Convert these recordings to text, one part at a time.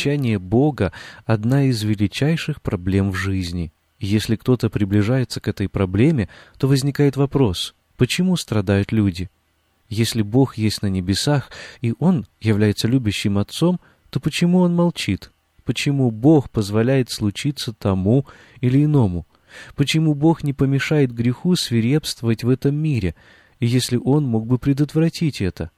Молчание Бога – одна из величайших проблем в жизни. Если кто-то приближается к этой проблеме, то возникает вопрос, почему страдают люди? Если Бог есть на небесах, и Он является любящим Отцом, то почему Он молчит? Почему Бог позволяет случиться тому или иному? Почему Бог не помешает греху свирепствовать в этом мире, если Он мог бы предотвратить это?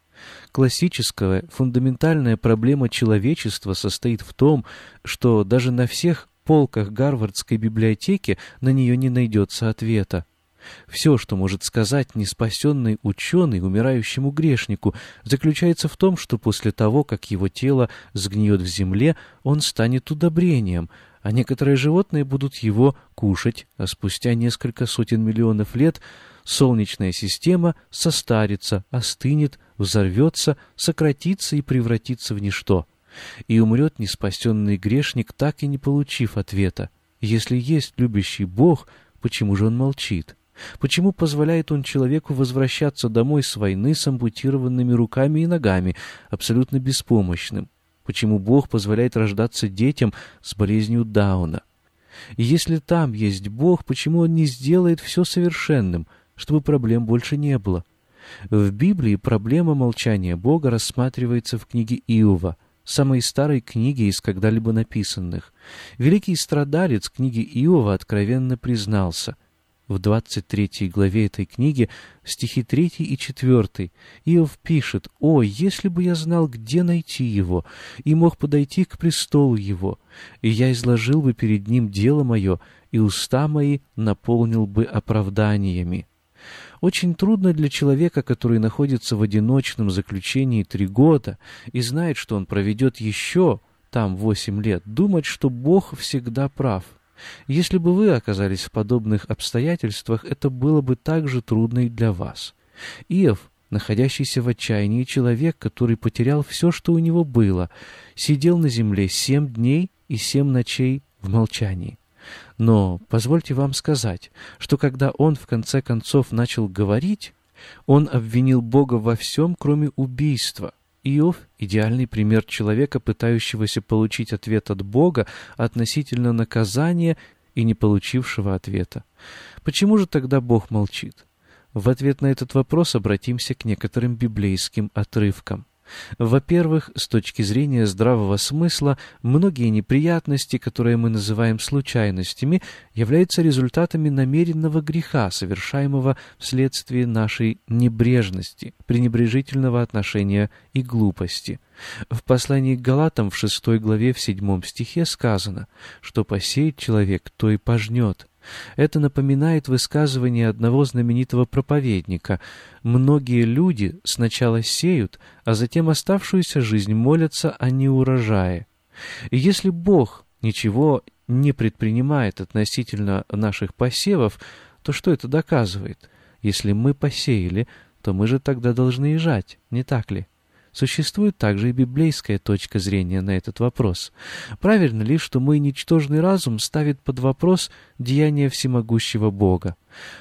Классическая, фундаментальная проблема человечества состоит в том, что даже на всех полках Гарвардской библиотеки на нее не найдется ответа. Все, что может сказать неспасенный ученый умирающему грешнику, заключается в том, что после того, как его тело сгниет в земле, он станет удобрением, а некоторые животные будут его кушать, а спустя несколько сотен миллионов лет Солнечная система состарится, остынет, взорвется, сократится и превратится в ничто. И умрет неспасенный грешник, так и не получив ответа. Если есть любящий Бог, почему же он молчит? Почему позволяет он человеку возвращаться домой с войны с ампутированными руками и ногами, абсолютно беспомощным? Почему Бог позволяет рождаться детям с болезнью Дауна? И если там есть Бог, почему Он не сделает все совершенным, чтобы проблем больше не было? В Библии проблема молчания Бога рассматривается в книге Иова, самой старой книге из когда-либо написанных. Великий страдалец книги Иова откровенно признался. В 23 главе этой книги, стихи 3 и 4, Иов пишет «О, если бы я знал, где найти его, и мог подойти к престолу его, и я изложил бы перед ним дело мое, и уста мои наполнил бы оправданиями». Очень трудно для человека, который находится в одиночном заключении три года и знает, что он проведет еще там восемь лет, думать, что Бог всегда прав. Если бы вы оказались в подобных обстоятельствах, это было бы так же трудно и для вас. Иов, находящийся в отчаянии человек, который потерял все, что у него было, сидел на земле семь дней и семь ночей в молчании. Но позвольте вам сказать, что когда он в конце концов начал говорить, он обвинил Бога во всем, кроме убийства. Иов — идеальный пример человека, пытающегося получить ответ от Бога относительно наказания и не получившего ответа. Почему же тогда Бог молчит? В ответ на этот вопрос обратимся к некоторым библейским отрывкам. Во-первых, с точки зрения здравого смысла, многие неприятности, которые мы называем случайностями, являются результатами намеренного греха, совершаемого вследствие нашей небрежности, пренебрежительного отношения и глупости. В послании к Галатам в шестой главе в седьмом стихе сказано, что посеет человек, то и пожнет. Это напоминает высказывание одного знаменитого проповедника. Многие люди сначала сеют, а затем оставшуюся жизнь молятся о неурожае. И если Бог ничего не предпринимает относительно наших посевов, то что это доказывает? Если мы посеяли, то мы же тогда должны и жать, не так ли? Существует также и библейская точка зрения на этот вопрос. Правильно ли, что мой ничтожный разум ставит под вопрос деяния всемогущего Бога?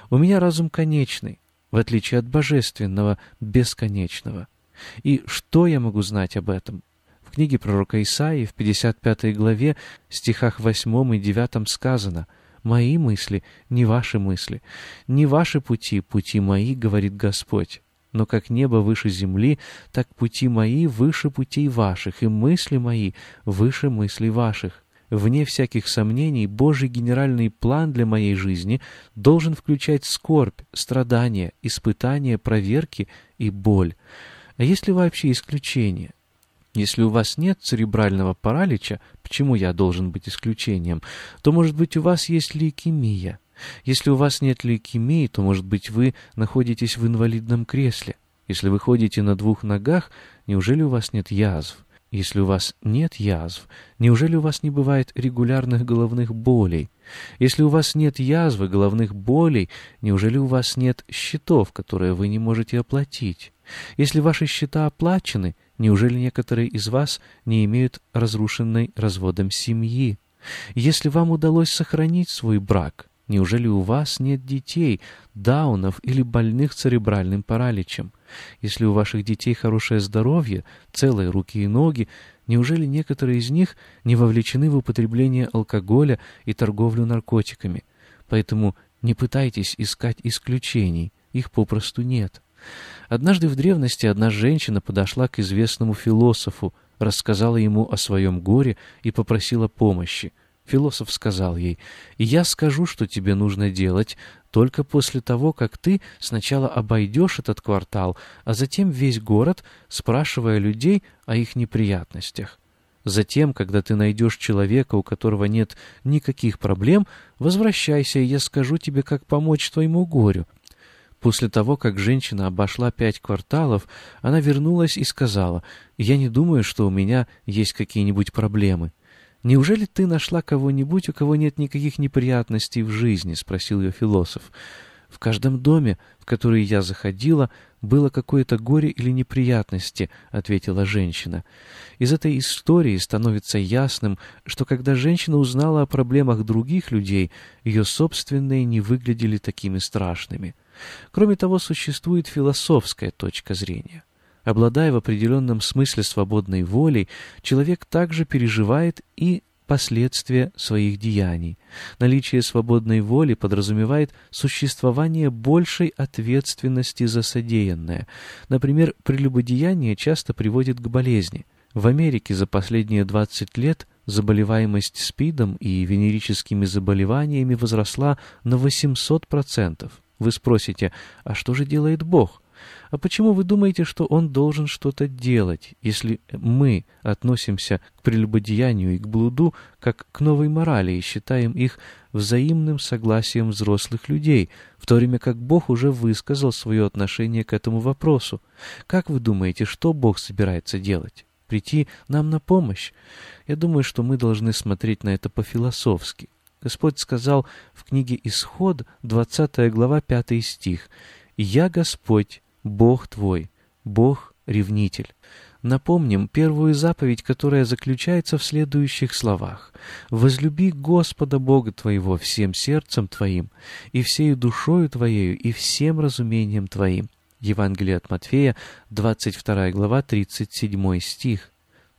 У меня разум конечный, в отличие от божественного, бесконечного. И что я могу знать об этом? В книге пророка Исаии в 55 главе, стихах 8 и 9 сказано «Мои мысли не ваши мысли, не ваши пути, пути мои, говорит Господь». Но как небо выше земли, так пути мои выше путей ваших, и мысли мои выше мыслей ваших. Вне всяких сомнений, Божий генеральный план для моей жизни должен включать скорбь, страдания, испытания, проверки и боль. А есть ли вообще исключения? Если у вас нет церебрального паралича, почему я должен быть исключением, то, может быть, у вас есть лейкемия. Если у вас нет лейкемии, то, может быть, вы находитесь в инвалидном кресле. Если вы ходите на двух ногах, неужели у вас нет язв? Если у вас нет язв, неужели у вас не бывает регулярных головных болей? Если у вас нет язвы, головных болей, неужели у вас нет счетов, которые вы не можете оплатить? Если ваши счета оплачены, неужели некоторые из вас не имеют разрушенной разводом семьи? Если вам удалось сохранить свой брак, Неужели у вас нет детей, даунов или больных церебральным параличем? Если у ваших детей хорошее здоровье, целые руки и ноги, неужели некоторые из них не вовлечены в употребление алкоголя и торговлю наркотиками? Поэтому не пытайтесь искать исключений, их попросту нет. Однажды в древности одна женщина подошла к известному философу, рассказала ему о своем горе и попросила помощи. Философ сказал ей, «Я скажу, что тебе нужно делать, только после того, как ты сначала обойдешь этот квартал, а затем весь город, спрашивая людей о их неприятностях. Затем, когда ты найдешь человека, у которого нет никаких проблем, возвращайся, и я скажу тебе, как помочь твоему горю». После того, как женщина обошла пять кварталов, она вернулась и сказала, «Я не думаю, что у меня есть какие-нибудь проблемы». «Неужели ты нашла кого-нибудь, у кого нет никаких неприятностей в жизни?» — спросил ее философ. «В каждом доме, в который я заходила, было какое-то горе или неприятности», — ответила женщина. Из этой истории становится ясным, что когда женщина узнала о проблемах других людей, ее собственные не выглядели такими страшными. Кроме того, существует философская точка зрения. Обладая в определенном смысле свободной волей, человек также переживает и последствия своих деяний. Наличие свободной воли подразумевает существование большей ответственности за содеянное. Например, прелюбодеяние часто приводит к болезни. В Америке за последние 20 лет заболеваемость СПИДом и венерическими заболеваниями возросла на 800%. Вы спросите, а что же делает Бог? А почему вы думаете, что он должен что-то делать, если мы относимся к прелюбодеянию и к блуду как к новой морали и считаем их взаимным согласием взрослых людей, в то время как Бог уже высказал свое отношение к этому вопросу? Как вы думаете, что Бог собирается делать? Прийти нам на помощь? Я думаю, что мы должны смотреть на это по-философски. Господь сказал в книге «Исход», 20 глава, 5 стих, «Я Господь, Бог твой, Бог-ревнитель. Напомним первую заповедь, которая заключается в следующих словах. «Возлюби Господа Бога твоего всем сердцем твоим, и всею душою твоею, и всем разумением твоим». Евангелие от Матфея, 22 глава, 37 стих.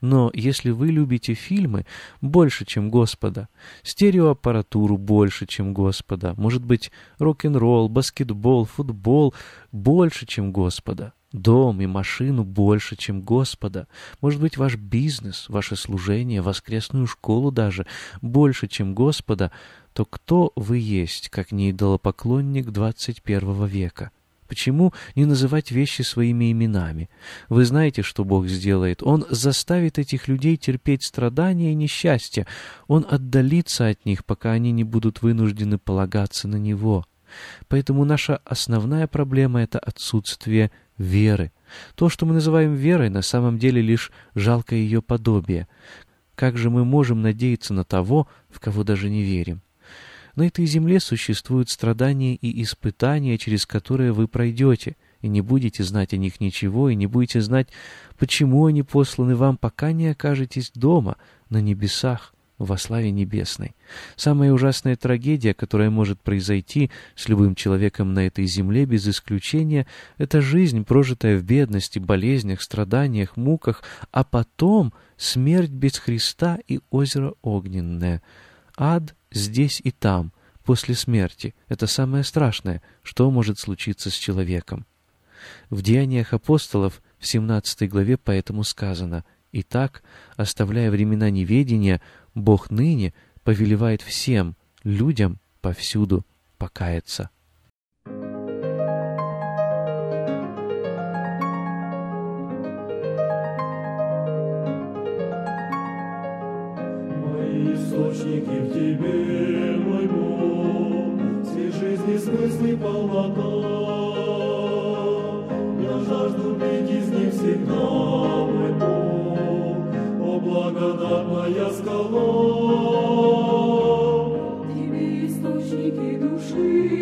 Но если вы любите фильмы больше, чем Господа, стереоаппаратуру больше, чем Господа, может быть, рок-н-ролл, баскетбол, футбол больше, чем Господа, дом и машину больше, чем Господа, может быть, ваш бизнес, ваше служение, воскресную школу даже больше, чем Господа, то кто вы есть, как не идолопоклонник 21 века? Почему не называть вещи своими именами? Вы знаете, что Бог сделает. Он заставит этих людей терпеть страдания и несчастья. Он отдалится от них, пока они не будут вынуждены полагаться на Него. Поэтому наша основная проблема — это отсутствие веры. То, что мы называем верой, на самом деле лишь жалкое ее подобие. Как же мы можем надеяться на того, в кого даже не верим? На этой земле существуют страдания и испытания, через которые вы пройдете, и не будете знать о них ничего, и не будете знать, почему они посланы вам, пока не окажетесь дома, на небесах, во славе небесной. Самая ужасная трагедия, которая может произойти с любым человеком на этой земле без исключения, это жизнь, прожитая в бедности, болезнях, страданиях, муках, а потом смерть без Христа и озеро огненное. Ад здесь и там, после смерти. Это самое страшное, что может случиться с человеком. В Деяниях апостолов в 17 главе поэтому сказано «Итак, оставляя времена неведения, Бог ныне повелевает всем людям повсюду покаяться». Источники в тебе, мой Бог, всей жизни смысл и полнота. всегда, мой Бог, о благодатная скала. Тебе источники души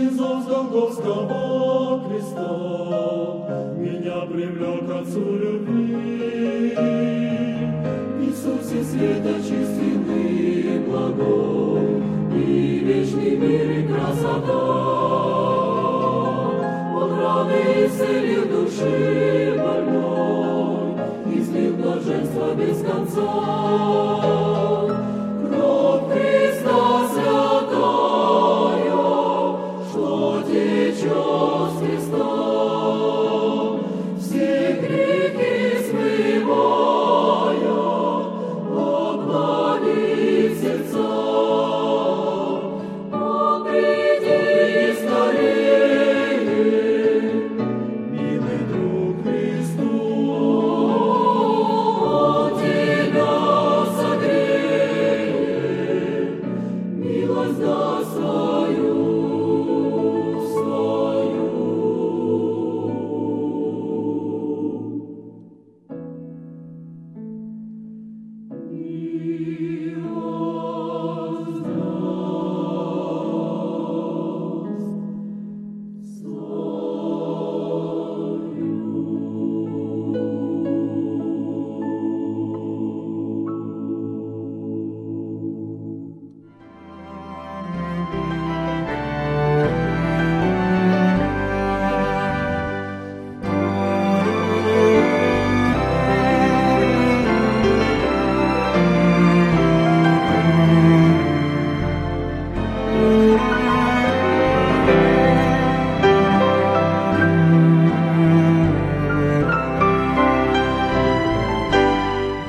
Но нежный зов с Голгофского креста Меня привлек к Отцу любви. Иисусе света чистины благой И вечный мир и красота. Он раны исцелил души больной, Излил блаженство без конца. was no.